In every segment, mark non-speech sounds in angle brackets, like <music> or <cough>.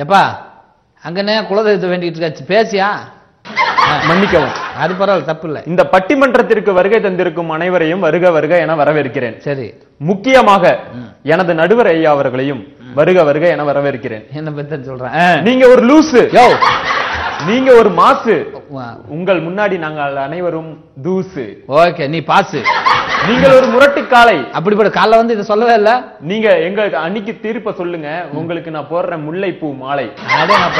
எப்பா அங்கனே குலதெய்வத்தை வேண்டிட்டு இருக்காச்சு பேசியா? மன்னிக்கவும். அது பரவாயில்ல தப்பு இல்ல இந்த பட்டிமன்றத்திற்கு வருகை தந்திருக்கும் அனைவரையும் வருக வருக என வரவேற்கிறேன். சரி. முக்கியமாக எனது நடுவர் ஐயா அவர்களையும் வருக வருக என வரவேற்கிறேன். என்ன பத்தி சொல்றேன். நீங்க ஒரு லூசு. நீங்க ஒரு மாசு. உங்கள் முன்னாடி நாங்கள் அனைவரும் தூசு. ஓகே நீ பாசு. நீங்கள் ஒரு முரட்டு காளை அப்படிப்பட்ட காலைல வந்து இதை சொல்லவே இல்ல. நீங்க எங்க அன்னைக்கு தீர்ப்ப சொல்லுங்க. உங்களுக்கு நான் போடுற முல்லைப்பூ மாலை. அடே நான்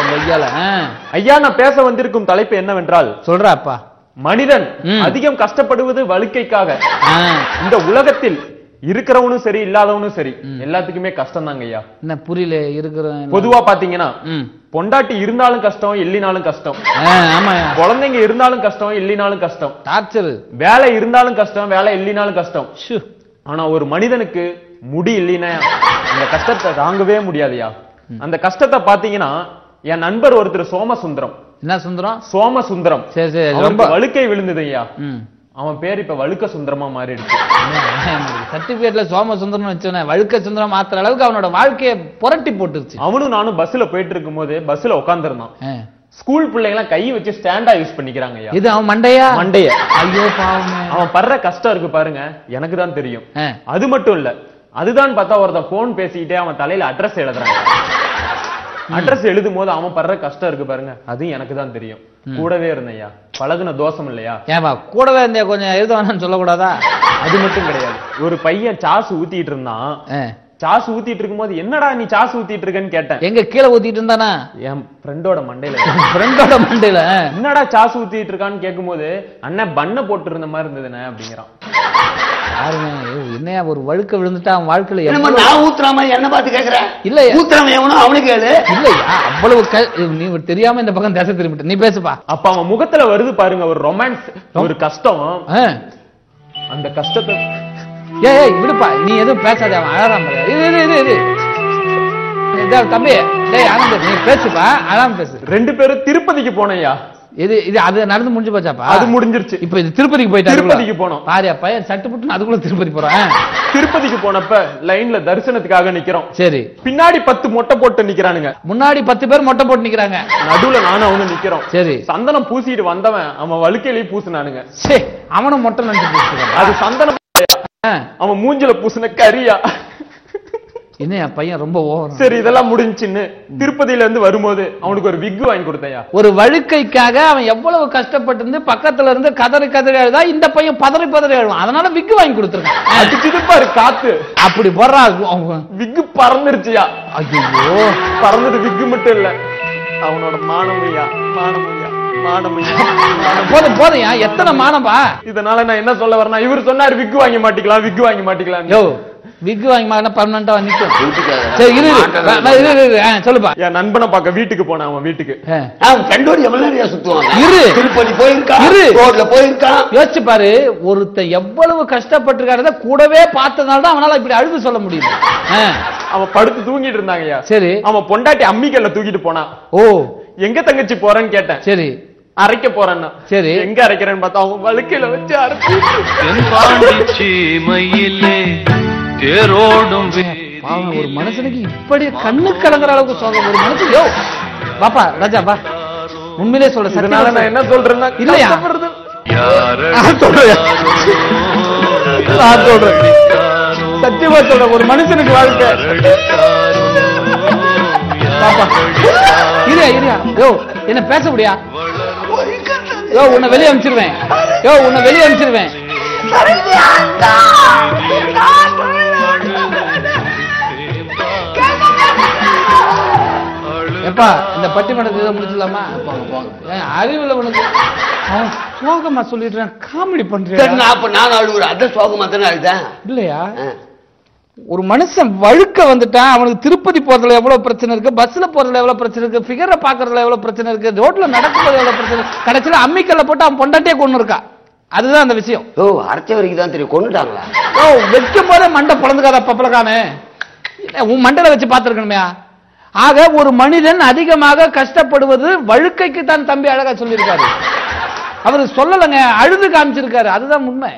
ஐயா நான் பேச வந்திருக்கும் தலைப்பு என்னவென்றால் சொல்றா அப்பா. மனிதன். அதிகம் கஷ்டப்படுவது வழுக்கைக்காக. இந்த உலகத்தில் இருக்கிறவனும் சரி இல்லாதவனும் சரி எல்லாத்துக்குமே கஷ்டம் தாங்க ஐயா. என்ன புரியல இருக்கிற பொதுவா பாத்தீங்கன்னா பொண்டாட்டி இருந்தாலும் கஷ்டம் இல்லினாலும் கஷ்டம். ஆ, ஆமாயா குழந்தைங்க இருந்தாலும் கஷ்டம் இல்லினாலும் கஷ்டம். டார்ச்சர். வேலை இருந்தாலும் கஷ்டம் வேலை இல்லினாலும் கஷ்டம். ஆனா ஒரு மனிதனுக்கு முடி இல்லைன்னா அந்த கஷ்டத்தை தாங்கவே முடியாதுயா அந்த கஷ்டத்தை பாத்தீங்கன்னா என் நண்பர் ஒருத்தர் சோமசுந்தரம். என்ன சுந்தரம்? சோமசுந்தரம். சரி சரி ரொம்ப வழுக்கை விழுந்தது ஐயா அவன் பேர் இப்ப வழுக்க சுந்தரமா மாறிடுச்சு. சர்டிபிகேட்ல சோம சுந்தரம் வச்சோன்னே வழுக்க சுந்தரம் மாத்துற அளவுக்கு அவனோட வாழ்க்கையை புரட்டி போட்டுருச்சு. அவனும் நானும் பஸ்ல போயிட்டு இருக்கும் போது பஸ்ல உட்காந்துருந்தான். ஸ்கூல் பிள்ளைங்க எல்லாம் கை வச்சு ஸ்டாண்டா யூஸ் பண்ணிக்கிறாங்க இது அவன் மண்டையா? மண்டைய. ஐயோ பாவமே. அவன் படுற கஷ்டம் இருக்கு பாருங்க எனக்கு தான் தெரியும். அது மட்டும் இல்ல அதுதான் பார்த்தா ஒருத்தன் போன் பேசிக்கிட்டே அவன் தலையில அட்ரஸ் எழுதுறாங்க அட்ரஸ் எழுதும் போது அவன் படுற கஷ்டம் இருக்கு பாருங்க அது எனக்கு தான் தெரியும். கூடவே இருந்தையா பழகுன தோஷம் இல்லையா? ஏன்பா கூடவே இருந்தே கொஞ்சம் எழுத வேணாம்னு சொல்லக்கூடாதா? அது மட்டும் கிடையாது. ஒரு பையன் சாசு ஊத்திட்டு இருந்தான். சாசு ஊத்திட்டு இருக்கும்போது என்னடா நீ சாசு ஊத்திட்டு இருக்கேன்னு கேட்டேன். எங்க கீழே ஊத்திட்டு இருந்தானா? என் ஃப்ரெண்டோட மண்டையில. <laughs> ஃப்ரெண்டோட மண்டையில. என்னடா சாசு ஊத்திட்டு இருக்கான்னு கேட்கும்போது அண்ணன் பண்ண போட்டு இருந்த மாதிரி இருந்ததுண்ணே அப்படிங்கிறான். என்னையா ஒரு வழுக்க விழுந்துட்டா அவன் வாழ்க்கையில எவ்வளவு- நான் ஊத்துற மாதிரி என்ன பார்த்து கேக்குறேன் இல்லையா. ஊத்துறவன் எவனோ அவனுக்கு கேளு. இல்லையா? அவ்வளவு நீ தெரியாம இந்த பக்கம் திசை திரும்பிட்ட. நீ பேசுப்பா. அப்ப அவன் முகத்துல வருது பாருங்க ஒரு ரொமான்ஸ் ஒரு கஷ்டம். அந்த கஷ்டத்தை ஏய் ஏய், விடுப்பா. நீ எதுவும் பேசாத அவன் இரு இரு இரு இதா, தம்பி. டேய் ஆனந்த் நீ பேசுப்பா. அழாம பேசு. ரெண்டு பேரும் திருப்பதிக்கு போனையா இது இது அது நடந்து முடிஞ்சு போச்சாப்பா? அது முடிஞ்சிருச்சு. இப்ப இது திருப்பதிக்கு போயிட்டு திருப்பதிக்கு போனோம். பாரியா பையன் சட்டு புட்டு அதுக்குள்ள திருப்பதி போறான் திருப்பதிக்கு போனப்ப லைன்ல தரிசனத்துக்காக நிக்கிறோம். சரி. பின்னாடி பத்து மொட்டை போட்டு நிக்கிறானுங்க. முன்னாடி பத்து பேர் மொட்டை போட்டு நிக்கிறாங்க. நடுவுல நானும் அவனும் நிக்கிறோம். சரி. சந்தனம் பூசிட்டு வந்தவன் அவன் வழுக்கையிலேயே பூசினானுங்க. சே அவனும் மொட்டை நினைச்சு. அது சந்தனம் அவன் மூஞ்சில பூசின கரியா. என்னையா பையன் ரொம்ப ஓவர் சரி இதெல்லாம் முடிஞ்சுன்னு திருப்பதியில இருந்து வரும்போது அவனுக்கு ஒரு விக் வாங்கி கொடுத்தையா ஒரு வழுக்கைக்காக அவன் எவ்வளவு கஷ்டப்பட்டு இருந்து பக்கத்துல இருந்து கதறி கதறி அழுதா இந்த பையன் பதறி பதறி அழுவான். அதனால விக்கு வாங்கி கொடுத்துருக்கான். அடிச்சுட்டு பாரு காத்து. அப்படி அவன். விக்கு பறந்துருச்சுயா. ஐயோ பறந்தது விக்கு மட்டும் இல்ல. அவனோட மானமையா மானமையா போதும் போதும்யா எத்தனை மானம்பா? இதனால நான் என்ன சொல்ல வரேன்னா இவர் சொன்னாரு விக்கு வாங்கி மாட்டிக்கலாம் விக்கு வாங்கி மாட்டிக்கலாம். யோ. விக்கு வாங்கி மாட்டினா பர்மனண்டா நிக்கும். ஊத்திக்காத. சரி இரு இரு. சொல்லுப்பா. என் நண்பனை பார்க்க வீட்டுக்கு போனேன் அவன் வீட்டுக்கு. அவன் ஃப்ரெண்டோடு எவ்வளவு நேரம் சுத்துவான். இரு. திருப்பதி போயிருக்கான் இரு. ரோட்ல போயிருக்கான். யோசிச்சு பாரு ஒருத்தன் எவ்வளவு கஷ்டப்பட்டிருக்காரத கூடவே பார்த்ததுனால தான் அவனால இப்படி அழுது சொல்ல முடியுது. ஆ, அவன் படுத்து தூங்கிட்டு இருந்தாங்கய்யா சரி. அவன் பொண்டாட்டி அம்மிக்கல்ல தூக்கிட்டு போனான் ஓ. எங்க தங்கச்சி போறேன்னு கேட்டேன். சரி. அரைக்க போறேன்னா. சரி. எங்க அரைக்கிறேன்னு பார்த்தா அவன் வழுக்கையில வச்சு அரைச்சு. மயிலே தேரோடும் பாவம் ஒரு மனுஷனுக்கு இப்படி கண்ணு கலங்குற அளவுக்கு சோகம் ஒரு மனுஷன் யோ வாப்பா ராஜா வா. உண்மையிலே சொல்ற இதனால நான் என்ன சொல்றேன்னா இல்லையா? சொல்றேன். நான் சொல்றேன். சத்தியமா சொல்றேன். ஒரு மனுஷனுக்கு வாழ்க்கை. பாப்பா இரியா இரியா யோ என்ன பேச முடியா? யோ உன்னை வெளியே அனுப்பிச்சிருவேன். யோ உன்னை வெளியே அனுப்பிச்சிருவேன். எப்பா இந்த பட்டிமன்றத்தை இதை முடிச்சிடலாமா? போங்க போங்க. ஏன் அறிவுல உனக்கு அவன் சோகமா சொல்லிடுறான். காமெடி பண்றேன் நான் அப்ப நான் அழுகுறேன். அதான் சோகமா தானே அழுதேன் இல்லையா. ஒரு மனுஷன் வழுக்க வந்துட்டான் அவனுக்கு திருப்பதி போறதுல எவ்வளவு பிரச்சனை இருக்கு பஸ்ல போறதுல எவ்வளவு பிரச்சனை இருக்கு ஃபிகரை பாக்குறதுல எவ்வளவு பிரச்சனை இருக்கு ரோட்ல நடக்கும்போது எவ்வளவு பிரச்சனை. கடைசியில அம்மிக்கல்ல போட்டு அவன் பொண்டாட்டியே கொண்டு இருக்கா. அதுதான் அந்த விஷயம். ஓ அரைச்ச வரைக்கும் தான் தெரியும். கொண்டுட்டாங்களா ஓ வைக்கும் போதே மண்டை பிளந்துக்காத பப்பளக்கானு இல்ல, உன் மண்டையில வச்சு பார்த்திருக்கணுமே ஆக ஒரு மனிதன் அதிகமாக கஷ்டப்படுவது வழுக்கைக்கு தான் தம்பி அழகா சொல்லியிருக்காரு. அவர் சொல்லலைங்க அழுது காமிச்சிருக்காரு. அதுதான் உண்மை.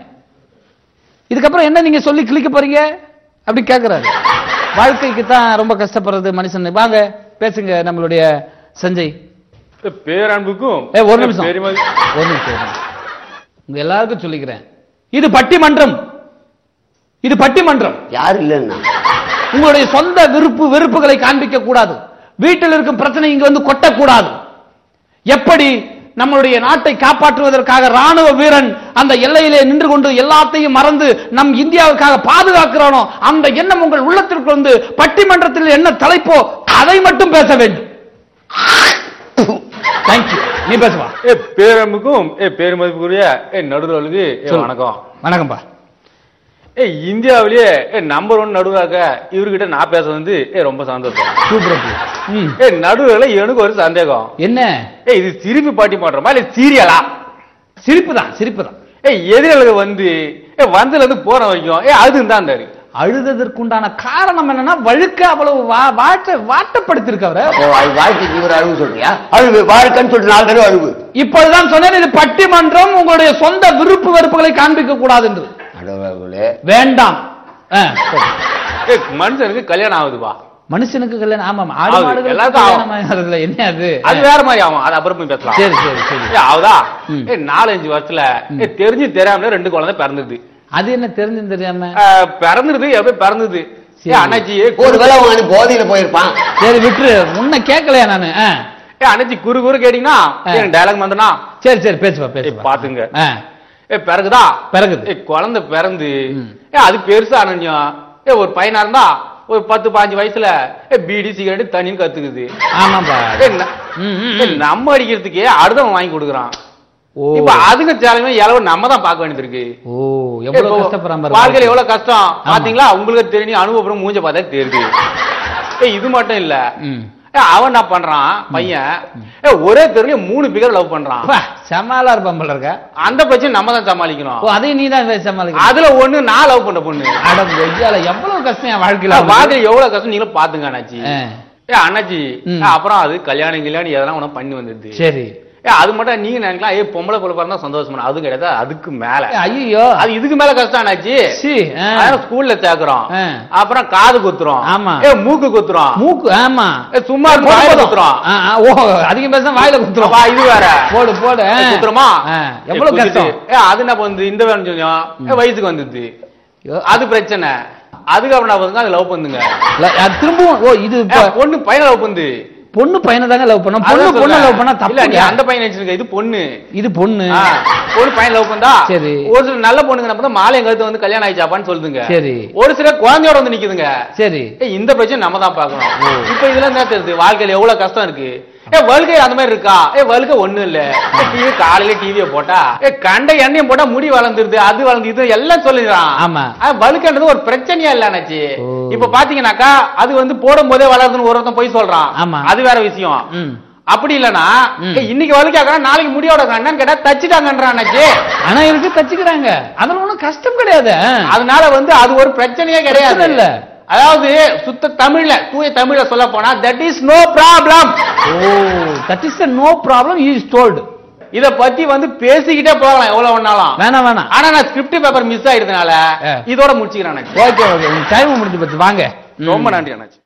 இதுக்கப்புறம் என்ன நீங்க சொல்லி கிளிக்க போறீங்க? அப்படி கேக்குறாரு. வாழ்க்கைக்கு தான் ரொம்ப கஷ்டப்படுறது மனுஷன். வாங்க பேசுங்க நம்மளுடைய சஞ்சய். பேரன்புக்கும் ஒரு நிமிஷம் ஒரு நிமிஷம். உங்க எல்லாருக்கும் சொல்லிக்கிறேன். இது பட்டிமன்றம். இது பட்டிமன்றம். யார் இல்லைன்னா? உங்களுடைய சொந்த விருப்பு வெறுப்புகளை காண்பிக்க கூடாது. வீட்டில் இருக்கும் பிரச்சனை இங்க வந்து கொட்டக்கூடாது. எப்படி? நம்மளுடைய நாட்டை காப்பாற்றுவதற்காக ராணுவ வீரன் அந்த எல்லையிலே நின்று கொண்டு எல்லாத்தையும் மறந்து நம் இந்தியாவுக்காக பாதுகாக்கிறானோ அந்த எண்ணம் உங்கள் உள்ளத்திற்கு வந்து பட்டிமன்றத்தில் என்ன தலைப்போ அதை மட்டும் பேச வேண்டும். தேங்க்யூ நீ பேசுவா. ஏ பேரன்புக்கும் ஏ பெருமதிப்புக்குரிய ஏ சொல்லு. வணக்கம். வணக்கம்பா ஏ இந்தியாவிலேயே ஏ நம்பர் ஒன் நடுவராக இவர்கிட்ட நான் பேச வந்து ஏ ரொம்ப சந்தோஷம். சூப்பர் ம். ஏ நடுவர்கள எனக்கு ஒரு சந்தேகம். என்ன? ஏ இது திருப்பி பாட்டி மாற்றமா இல்ல சீரியலா சிரிப்பு தான் சிரிப்பு தான். ஏ எதிரிகளுக்கு வந்து ஏ வந்ததுல இருந்து போற வரைக்கும் ஏ அது தான் இருந்தாரு. அழுததற்குண்டான காரணம் என்னன்னா வழுக்க அவ்வளவு வா- வாட்ட வாட்டப்படுத்திருக்கு அவரை. வாழ்க்கைக்கு இவர் அழுவு சொல்றியா? அழுவு வாழ்க்கைன்னு சொல்லிட்டு நாலு தடவை அழுவு. இப்பொழுதுதான் சொன்னேன் இது பட்டிமன்றம் உங்களுடைய சொந்த விருப்பு வெறுப்புகளை காண்பிக்க கூடாது என்று. அடவர்களே வேண்டாம். மனுஷனுக்கு கல்யாணம் ஆகுதுப்பா மனுஷனுக்கு கல்யாணம் ஆமாம் ஆடு ஆகுறதுல என்ன அது? அது வேற மாதிரி ஆகும். அது அப்புறம் போய் பேசலாம். சரி சரி சரி. ஆகுதா. ஏ நாலஞ்சு வருஷத்துல தெரிஞ்சு தெரியாமலே ரெண்டு குழந்தை பிறந்தது அது என்ன தெரிஞ்சும் தெரியாம? பிறந்துருது எப்படி பிறந்தது. அண்ணாச்சி ஒரு வேளை அவன் போதையில போயிருப்பான். சரி விட்டுரு. முன்ன கேட்கலையா நானு? அண்ணாச்சி குறு குறு கேட்டீங்கன்னா டயலாக் வந்தனா சரி சரி பேசுவா பேசுவா பாத்துங்க. ஏ பிறகுதா? பிறகுது. ஏ குழந்தை பிறந்து. ஏ அது பெருசா அனஞ்சும் ஏ ஒரு பையனா இருந்தா ஒரு பத்து பாஞ்சு வயசுல ஏ பீடி சிகரெட் தண்ணின்னு கத்துக்குது. ஆமாப்பா. நம்ம அடிக்கிறதுக்கே அடுத்தவன் வாங்கி கொடுக்குறான். இப்ப அதுங்க சேலமே எவ்வளவு நம்ம தான் பார்க்க வேண்டியது இருக்கு. ஓ எவ்வளவு கஷ்டப்படுறான் பாரு. வாழ்க்கையில எவ்வளவு கஷ்டம். பாத்தீங்களா? உங்களுக்கு தெரியும் அனுபவம் மூஞ்ச பார்த்தா தெரியுது. ஏய் இது மட்டும் இல்ல. அவன் என்ன பண்றான் பையன்? ஏய், ஒரே தெருல மூணு பேர் லவ் பண்றான். செமாலா இருப்பான் போல இருக்க? அந்த பிரச்சனை நம்ம தான் சமாளிக்கணும். அதையும் நீ தான் சமாளிக்க அதுல ஒண்ணு நான் லவ் பண்ண. பொண்ணு எவ்வளவு கஷ்டம் என் வாழ்க்கையில. வாழ்க்கையில எவ்வளவு கஷ்டம் நீங்களும் பாத்துங்க அண்ணாச்சி. ஏ அண்ணாச்சி. ஏ, அப்புறம் அது கல்யாணம் கல்யாணம் எதெல்லாம் உனக்கு பண்ணி வந்துருது. சரி. ஏ அது மட்டும் நீங்க நினைக்கலாம். ஏ பொம்பளை பொண்ணு பிறந்தா சந்தோஷம்? அது கிடையாது. அதுக்கு மேல. ஐயோ அது இதுக்கு மேல கஷ்டம் அண்ணாச்சி சி ஆ. அதான் ஸ்கூல்ல சேர்க்கிறோம். அப்புறம் காது குத்துறோம். ஆமா. ஏ மூக்கு குத்துறோம். மூக்கு ஆமா. ஏ, சும்மா இருந்து வாயில குத்துறோம். ஓ அதிகம் பேச வாயில குத்துறோம். வா, இது வேற. போடு போடு குத்துறோமா? எவ்வளவு கஷ்டம்? ஏ அது என்ன பண்ணுது? இந்த வேணும் கொஞ்சம் வயசுக்கு வந்தது அது பிரச்சனை. அதுக்கப்புறம் பண்ணுங்க அது லவ் பண்ணுங்க. திரும்பவும் ஓ இது பொண்ணு பையனை லவ் பண்ணுது. பொண்ணு பையனை தாங்க லவ் பண்ணோம். பொண்ணு பொண்ணு. லவ் பண்ணா இல்ல தப்பு அந்த பையன் நினைச்சிருக்க இது பொண்ணு. இது பொண்ணு. பொண்ணு பையன் லவ் பண்ணா சரி. ஒரு சில நல்ல பொண்ணுங்க பண்ணா மாலை கழுத்து வந்து கல்யாணம் ஆயிச்சாப்பான்னு சொல்லுதுங்க. சரி. ஒரு சில குழந்தையோட வந்து நிக்குதுங்க. சரி. இந்த பிரச்சனை நம்ம தான் பார்க்கணும். இப்ப இதுல என்ன தெரியுது? வாழ்க்கையில எவ்வளவு கஷ்டம் இருக்கு? ஏ வழுக்கை அந்த மாதிரி இருக்கா? ஏ வழுக்க ஒண்ணும் இல்ல. டிவி காலையில டிவிய போட்டா? ஏ கண்ட எண்ணெயும் போட்டா முடி வளர்ந்துருது அது வளர்ந்து இது எல்லாம் சொல்லிடுறான் ஆமா. வழுக்கன்றது ஒரு பிரச்சனையா இல்ல அண்ணாச்சி. ஓ. இப்ப பாத்தீங்கன்னாக்கா அது வந்து போடும் போதே வளருதுன்னு ஒருத்தன் போய் சொல்றான். ஆமா. அது வேற விஷயம். அப்படி இல்லனா இன்னைக்கு வழுக்காக்கா நாளைக்கு முடியோட என்னன்னு கேட்டா தச்சுட்டாங்கன்றான் அண்ணாச்சி. ஆனா இருக்கு தச்சுக்கிறாங்க. அதுல ஒண்ணும் கஷ்டம் கிடையாது. அதனால வந்து அது ஒரு பிரச்சனையே கிடையாது. இல்ல. அதாவது சுத்த தமிழ்ல தூய தமிழ்ல சொல்ல போனா that is no problem O. That is no problem is told இத பத்தி வந்து பேசிக்கிட்டே போகலாம் எவ்வளவு வேணாலும். வேணாம் வேணாம் ஆனா நான் ஸ்கிரிப்ட் பேப்பர் மிஸ் ஆயிடுறதுனால ஆ. இதோட முடிச்சுக்கிறேன். ஓகே ஓகே டைம் முடிஞ்சு போச்சு. வாங்க. ரொம்ப நன்றி அண்ணாச்சி.